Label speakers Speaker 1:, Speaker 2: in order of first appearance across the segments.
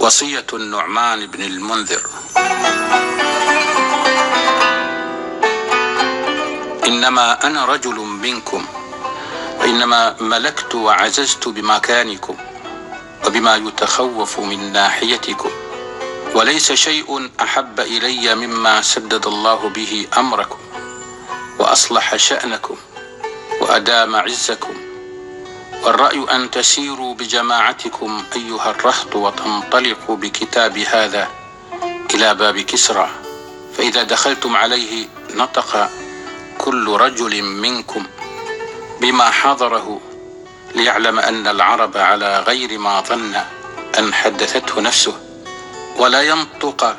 Speaker 1: وصية النعمان بن المنذر. إنما أنا رجل منكم وإنما ملكت وعززت بمكانكم وبما يتخوف من ناحيتكم. وليس شيء أحب إلي مما سدد الله به أمركم وأصلح شأنكم وأدام عزكم. والرأي أن تسيروا بجماعتكم أيها الرهط وتنطلقوا بكتاب هذا إلى باب كسرى. فإذا دخلتم عليه نطق كل رجل منكم بما حضره ليعلم أن العرب على غير ما ظن أن حدثته نفسه. ولا ينطق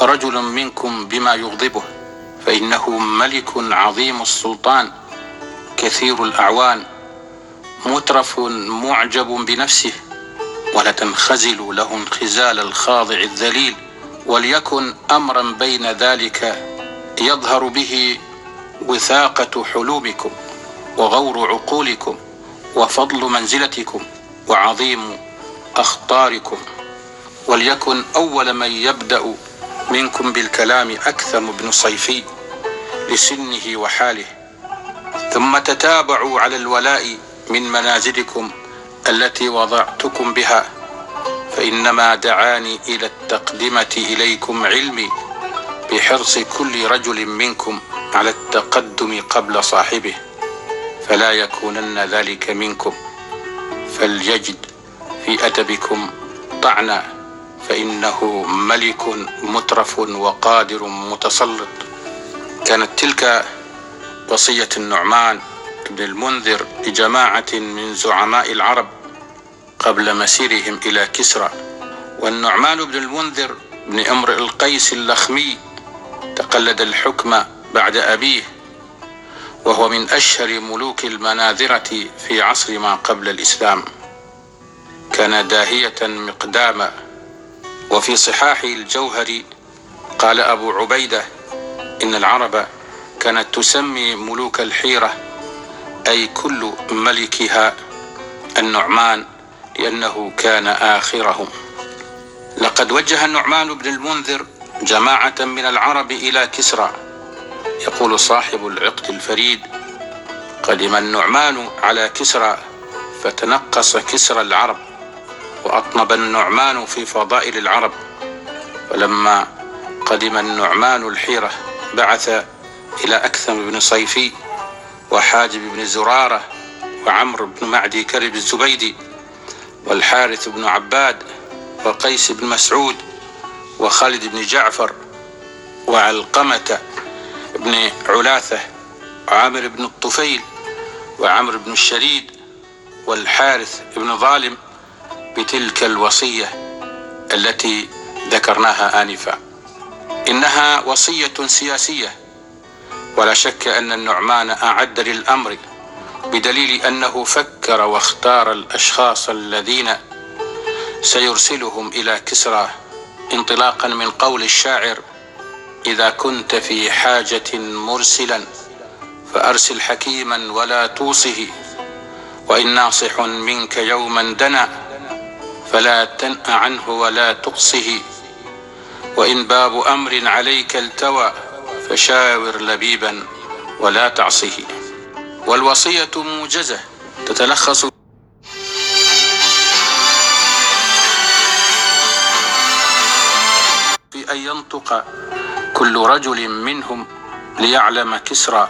Speaker 1: رجل منكم بما يغضبه فإنه ملك عظيم السلطان كثير الأعوان. مترف معجب بنفسه ولا تنخزل له انخزال الخاضع الذليل وليكن أمرا بين ذلك يظهر به وثاقة حلومكم وغور عقولكم وفضل منزلتكم وعظيم أخطاركم وليكن أول من يبدأ منكم بالكلام أكثم بن صيفي لسنه وحاله ثم تتابعوا على الولاء من منازلكم التي وضعتكم بها فإنما دعاني إلى التقدمة إليكم علمي بحرص كل رجل منكم على التقدم قبل صاحبه فلا يكونن ذلك منكم. فليجد في أدبكم طعنا فإنه ملك مترف وقادر متسلط. كانت تلك وصية النعمان بن المنذر لجماعة من زعماء العرب قبل مسيرهم إلى كسرى. والنعمان بن المنذر بن امرئ القيس اللخمي تقلد الحكم بعد أبيه وهو من أشهر ملوك المناذرة في عصر ما قبل الإسلام. كان داهية مقداما وفي صحاح الجوهري قال أبو عبيدة إن العرب كانت تسمي ملوك الحيرة أي كل ملكها النعمان لأنه كان آخرهم. لقد وجه النعمان بن المنذر جماعة من العرب إلى كسرى. يقول صاحب العقد الفريد قدم النعمان على كسرى فتنقص كسرى العرب وأطنب النعمان في فضائل العرب. ولما قدم النعمان الحيرة بعث إلى أكثم بن صيفي وحاجب بن زرارة وعمرو بن معدي كرب الزبيدي والحارث بن عباد وقيس بن مسعود وخالد بن جعفر وعلقمة بن علاثة وعامر بن الطفيل وعمرو بن الشريد والحارث بن ظالم بتلك الوصية التي ذكرناها آنفا. إنها وصية سياسية ولا شك أن النعمان أعد للأمر بدليل أنه فكر واختار الأشخاص الذين سيرسلهم إلى كسرى انطلاقا من قول الشاعر إذا كنت في حاجة مرسلا فأرسل حكيما ولا توصه وإن ناصح منك يوما دنا فلا تنأ عنه ولا تقصه وإن باب أمر عليك التوى فشاور لبيبا ولا تعصه والوصية موجزة تتلخص في أن ينطق كل رجل منهم ليعلم كسرى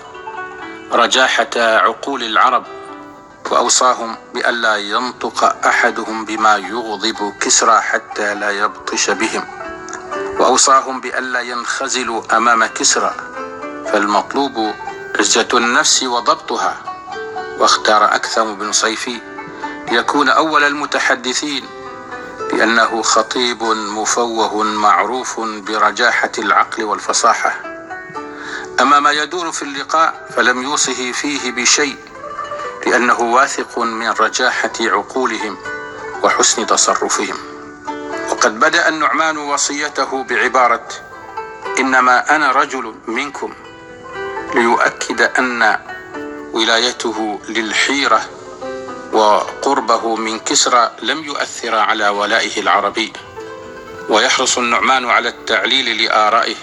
Speaker 1: رجاحة عقول العرب وأوصاهم بألا ينطق أحدهم بما يغضب كسرى حتى لا يبطش بهم. وأوصاهم بألا ينخزلوا أمام كسرى فالمطلوب عزة النفس وضبطها. واختار أكثم بن صيفي ليكون أول المتحدثين لأنه خطيب مفوه معروف برجاحة العقل والفصاحة. أما ما يدور في اللقاء فلم يوصه فيه بشيء لأنه واثق من رجاحة عقولهم وحسن تصرفهم. وقد بدأ النعمان وصيته بعبارة إنما أنا رجل منكم ليؤكد أن ولايته للحيرة وقربه من كسرى لم يؤثر على ولائه العربي. ويحرص النعمان على التعليل لآرائه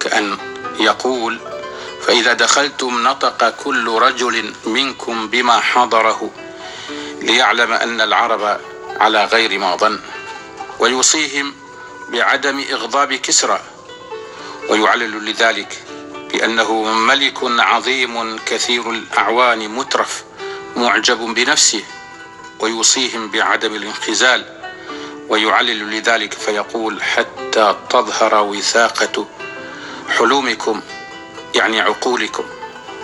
Speaker 1: كأن يقول فإذا دخلتم نطق كل رجل منكم بما حضره ليعلم أن العرب على غير ما ظن. ويوصيهم بعدم إغضاب كسرى ويعلل لذلك بأنه ملك عظيم كثير الأعوان مترف معجب بنفسه ويوصيهم بعدم الانخزال ويعلل لذلك فيقول حتى تظهر وثاقة حلومكم يعني عقولكم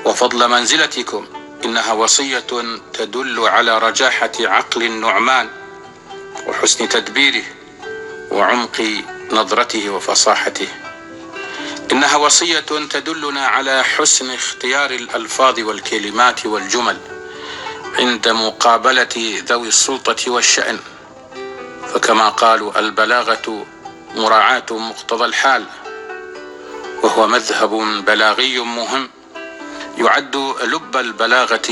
Speaker 1: وفضل منزلتكم إنها وصية تدل على رجاحة عقل النعمان وحسن تدبيره وعمق نظرته وفصاحته. إنها وصية تدلنا على حسن اختيار الألفاظ والكلمات والجمل عند مقابلة ذوي السلطة والشأن. فكما قالوا البلاغة مراعاة مقتضى الحال وهو مذهب بلاغي مهم يعد لب البلاغة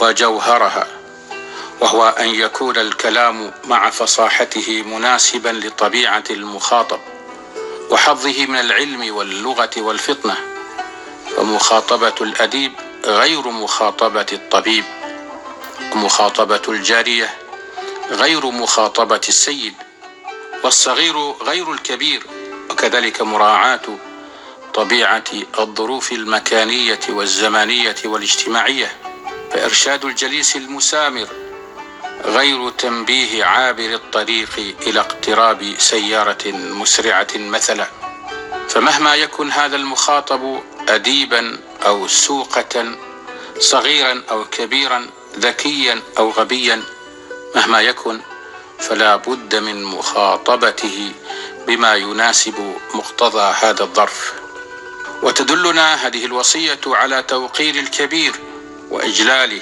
Speaker 1: وجوهرها. وهو أن يكون الكلام مع فصاحته مناسبا لطبيعة المخاطب وحظه من العلم واللغة والفطنة فمخاطبة الأديب غير مخاطبة الطبيب ومخاطبة الجارية غير مخاطبة السيد والصغير غير الكبير وكذلك مراعاة طبيعة الظروف المكانية والزمانية والاجتماعية فإرشاد الجليس المسامر غير تنبيه عابر الطريق إلى اقتراب سيارة مسرعة مثلا. فمهما يكن هذا المخاطب أديبا أو سوقة صغيرا أو كبيرا ذكيا أو غبيا مهما يكن فلا بد من مخاطبته بما يناسب مقتضى هذا الظرف. وتدلنا هذه الوصية على توقير الكبير وإجلاله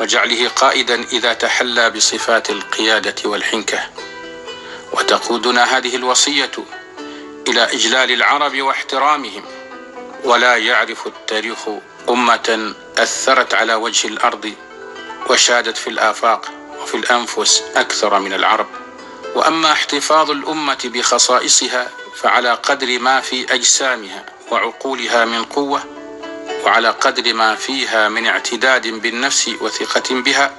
Speaker 1: وجعله قائدا إذا تحلى بصفات القيادة والحنكة. وتقودنا هذه الوصية إلى إجلال العرب واحترامهم. ولا يعرف التاريخ أمة أثرت على وجه الأرض وشادت في الآفاق وفي الأنفس أكثر من العرب. وأما احتفاظ الأمة بخصائصها فعلى قدر ما في أجسامها وعقولها من قوة وعلى قدر ما فيها من اعتداد بالنفس وثقة بها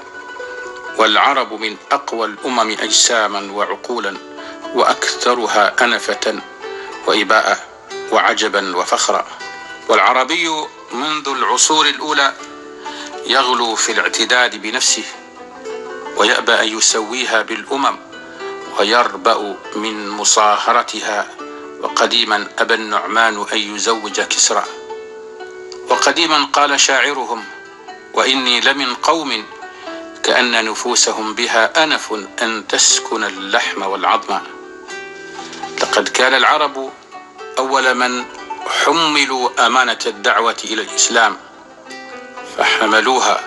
Speaker 1: والعرب من أقوى الأمم أجساما وعقولا وأكثرها أنفة وإباء وعجبا وفخرا. والعربي منذ العصور الأولى يغلو في الاعتداد بنفسه ويأبى أن يسويها بالأمم ويربأ من مصاهرتها وقديما أبى النعمان أن يزوج كسرى. وقديما قال شاعرهم وإني لمن قوم كأن نفوسهم بها أنف أن تسكن اللحم والعظم. لقد كان العرب أول من حملوا أمانة الدعوة إلى الإسلام فحملوها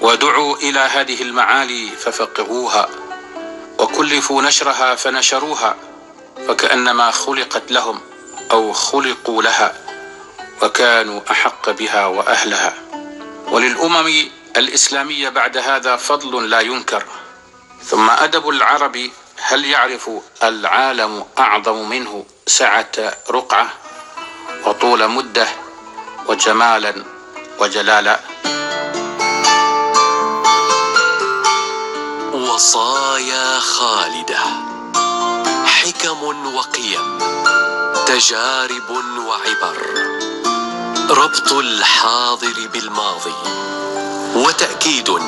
Speaker 1: ودعوا إلى هذه المعالي ففقهوها وكلفوا نشرها فنشروها فكأنما خلقت لهم أو خلقوا لها. وكانوا أحق بها وأهلها. وللأمم الإسلامية بعد هذا فضل لا ينكر. ثم أدب العرب هل يعرف العالم أعظم منه سعة رقعة وطول مدة وجمالا وجلالا؟
Speaker 2: وصايا خالدة. حكم قيم وقيم. تجارب وعبر. ربط الحاضر بالماضي وتأكيد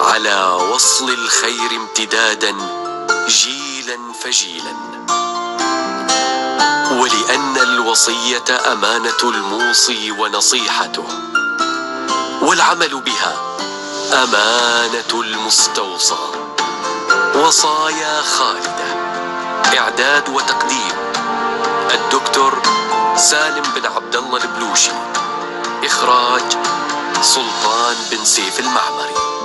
Speaker 2: على وصل الخير امتدادا جيلا فجيلا. ولأن الوصية أمانة الموصي ونصيحته والعمل بها أمانة المستوصى. وصايا خالدة إعداد وتقديم الدكتور سالم بن عبد الله البلوشي. إخراج سلطان بن سيف المعمري.